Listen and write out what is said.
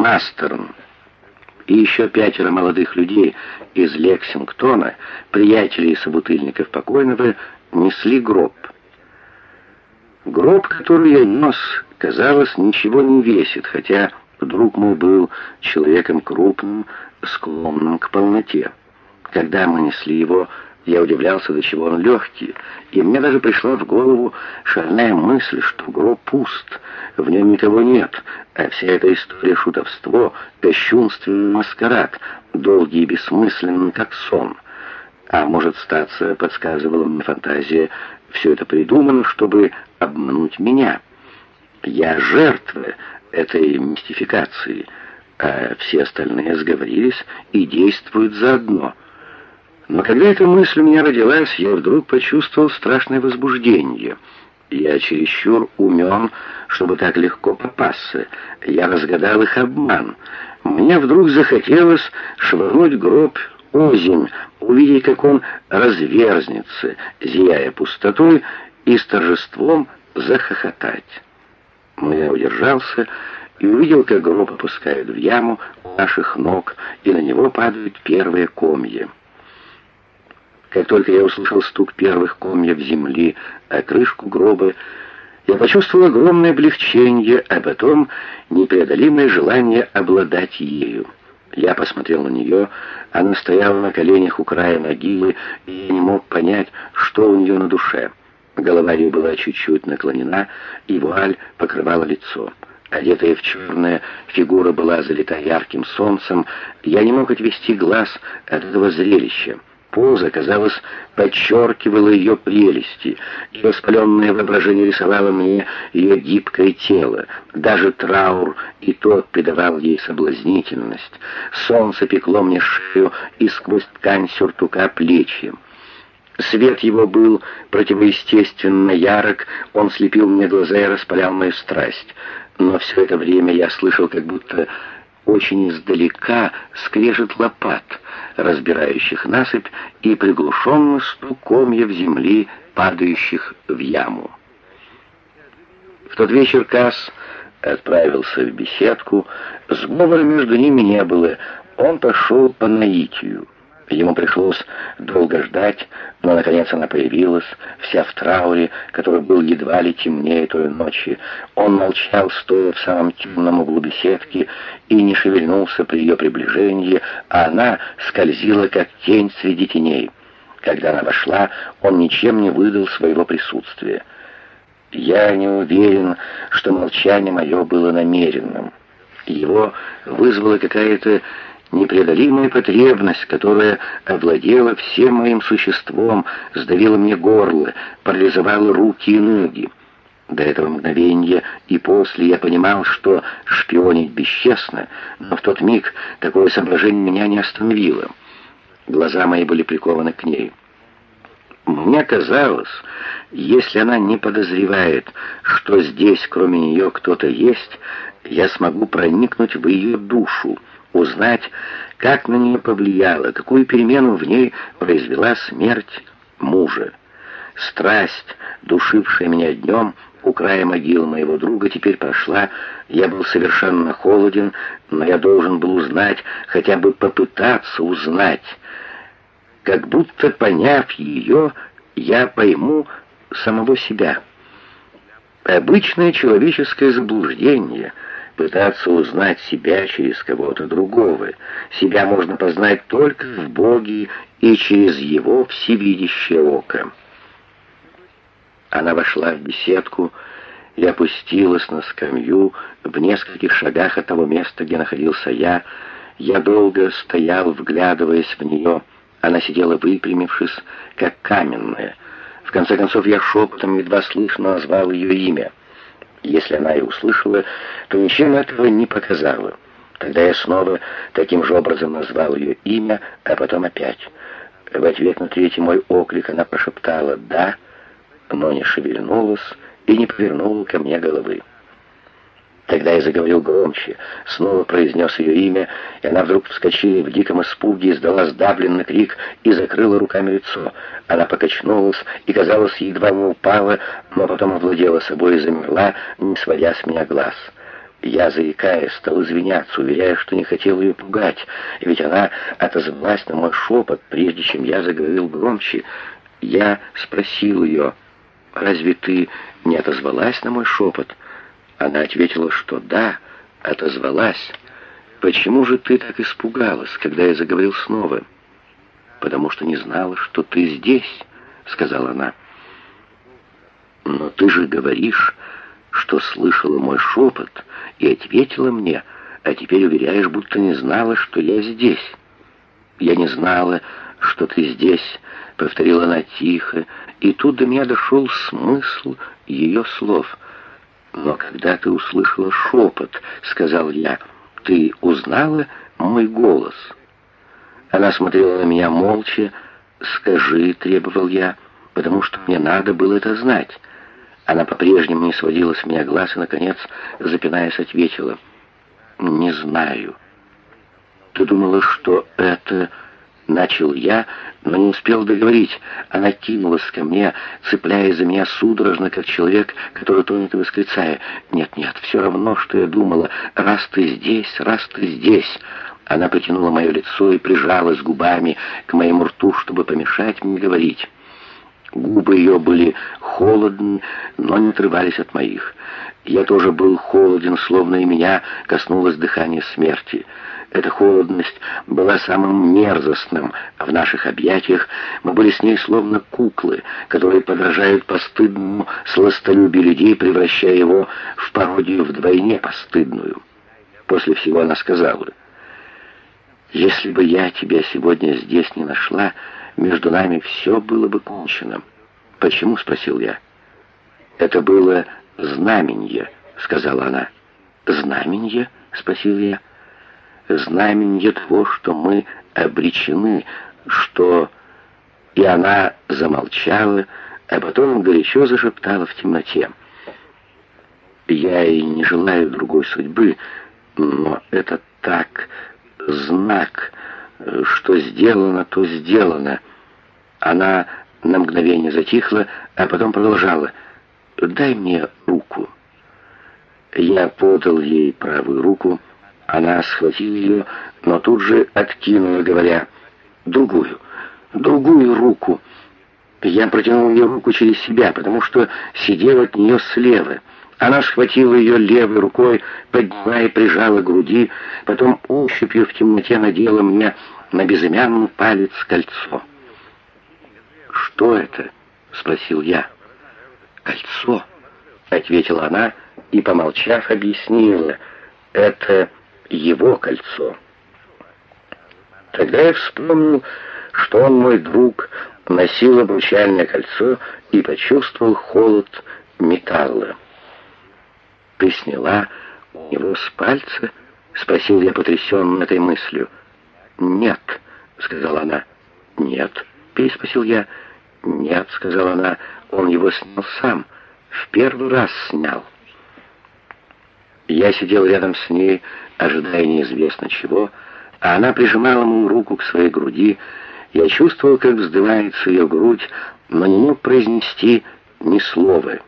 Мастерн и еще пятеро молодых людей из Лексингтона, приятелей и собутыльников покойного, несли гроб. Гроб, который я нес, казалось, ничего не весит, хотя друг мой был человеком крупным, склонным к полноте. Когда мы несли его, я удивлялся, до чего он легкий, и мне даже пришла в голову шальная мысль, что гроб пуст, в нем никого нет, а вся эта история шутовство, кощунственный маскарад, долгий и бессмысленный, как сон. А может, статься, подсказывала мне фантазия, все это придумано, чтобы обмануть меня. Я жертва этой мистификации, а все остальные сговорились и действуют заодно — но когда эта мысль у меня родилась, я вдруг почувствовал страшное возбуждение. Я чересчур умен, чтобы так легко попасться. Я разгадал их обман. Мне вдруг захотелось швырнуть гроб озимь, увидеть, как он разверзнется, зияя пустотой, и с торжеством захохотать. Но я удержался и увидел, как гроб опускают в яму наших ног, и на него падают первые комья. Как только я услышал стук первых комьев земли о крышку гроба, я почувствовал огромное облегчение, а потом непреодолимое желание обладать ею. Я посмотрел на нее, она стояла на коленях у края могилы, и я не мог понять, что у нее на душе. Голова ее была чуть-чуть наклонена, и вуаль покрывала лицо. Одетая в черное, фигура была залита ярким солнцем, я не мог отвести глаз от этого зрелища. Поза, казалось, подчеркивала ее прелести, и воспаленное воображение рисовало мне ее гибкое тело. Даже траур и тот придавал ей соблазнительность. Солнце пекло мне шею и сквозь ткань сюртука плечи. Свет его был противоестественно ярок, он слепил мне глаза и распалял мою страсть. Но все это время я слышал, как будто очень издалека скрежет лопат, разбирающих насыпь, и приглушенно стук комьев земли, падающих в яму. В тот вечер Касс отправился в беседку, сговора между ними не было, он пошел по наитию. Ему пришлось долго ждать, но, наконец, она появилась, вся в трауре, который был едва ли темнее той ночи. Он молчал, стоя в самом темном углу беседки, и не шевельнулся при ее приближении, а она скользила, как тень среди теней. Когда она вошла, он ничем не выдал своего присутствия. Я не уверен, что молчание мое было намеренным. Его вызвала какая-то непреодолимая потребность, которая овладела всем моим существом, сдавила мне горло, парализовала руки и ноги. До этого мгновения и после я понимал, что шпионить бесчестно, но в тот миг такое соображение меня не остановило. Глаза мои были прикованы к ней. Мне казалось, если она не подозревает, что здесь кроме нее кто-то есть, я смогу проникнуть в ее душу, узнать, как на нее повлияло, какую перемену в ней произвела смерть мужа. Страсть, душившая меня днем у края могилы моего друга, теперь прошла. Я был совершенно холоден, но я должен был узнать, хотя бы попытаться узнать. Как будто, поняв ее, я пойму самого себя. Обычное человеческое заблуждение — пытаться узнать себя через кого-то другого. Себя можно познать только в Боге и через Его всевидящее око. Она вошла в беседку и опустилась на скамью в нескольких шагах от того места, где находился я. Я долго стоял, вглядываясь в нее. Она сидела выпрямившись, как каменная. В конце концов я шепотом едва слышно назвал ее имя — если она и услышала, то ничем этого не показала. Тогда я снова таким же образом назвал ее имя, а потом опять. В ответ на третий мой оклик она прошептала «да», но не шевельнулась и не повернула ко мне головы. Тогда я заговорил громче, снова произнес ее имя, и она вдруг вскочила в диком испуге, издала сдавленный крик и закрыла руками лицо. Она покачнулась и, казалось, едва не упала, но потом овладела собой и замерла, не сводя с меня глаз. Я, заикаясь, стал извиняться, уверяя, что не хотел ее пугать, ведь она отозвалась на мой шепот, прежде чем я заговорил громче. Я спросил ее, «Разве ты не отозвалась на мой шепот?» Она ответила, что «да», отозвалась. «Почему же ты так испугалась, когда я заговорил снова?» «Потому что не знала, что ты здесь», — сказала она. «Но ты же говоришь...» что слышала мой шепот и ответила мне, а теперь уверяешь, будто не знала, что я здесь. Я не знала, что ты здесь, повторила она тихо, и тут до меня дошел смысл ее слов. Но когда ты услышала шепот, сказал я, ты узнала мой голос. Она смотрела на меня молча. «Скажи», — требовал я, — «потому что мне надо было это знать». Она по-прежнему не сводила с меня глаз и, наконец, запинаясь, ответила. «Не знаю». «Ты думала, что это...» Начал я, но не успел договорить. Она кинулась ко мне, цепляясь за меня судорожно, как человек, который тонет и восклицая. «Нет-нет, все равно, что я думала. Раз ты здесь, раз ты здесь...» Она потянула мое лицо и прижалась губами к моему рту, чтобы помешать мне говорить. Губы ее были холодны, но не отрывались от моих. Я тоже был холоден, словно и меня коснулось дыхание смерти. Эта холодность была самым мерзостным в наших объятиях. Мы были с ней словно куклы, которые подражают постыдному сластолюбию людей, превращая его в пародию вдвойне постыдную. После всего она сказала, «Если бы я тебя сегодня здесь не нашла, между нами все было бы кончено». «Почему?» — спросил я. «Это было знаменье», — сказала она. «Знаменье?» — спросил я. «Знаменье того, что мы обречены, что...» И она замолчала, а потом горячо зашептала в темноте. «Я и не желаю другой судьбы, но это так, знак, что сделано, то сделано». Она на мгновение затихла, а потом продолжала. «Дай мне руку». Я подал ей правую руку. Она схватила ее, но тут же откинула, говоря «другую, другую руку». Я протянул ее руку через себя, потому что сидел от нее слева. Она схватила ее левой рукой, подняла и прижала к груди, потом ощупью в темноте надела мне на безымянный палец кольцо. «Что это?» — спросил я. «Кольцо», — ответила она и, помолчав, объяснила. «Это его кольцо». Тогда я вспомнил, что он мой друг, носил обручальное кольцо и почувствовал холод металла. «Ты сняла у него с пальца?» — спросил я потрясенный этой мыслью. «Нет», — сказала она. «Нет», — переспросил я. «Нет», — сказала она, — «он его снял сам. В первый раз снял». Я сидел рядом с ней, ожидая неизвестно чего, а она прижимала мою руку к своей груди. Я чувствовал, как вздымается ее грудь, но не мог произнести ни слова.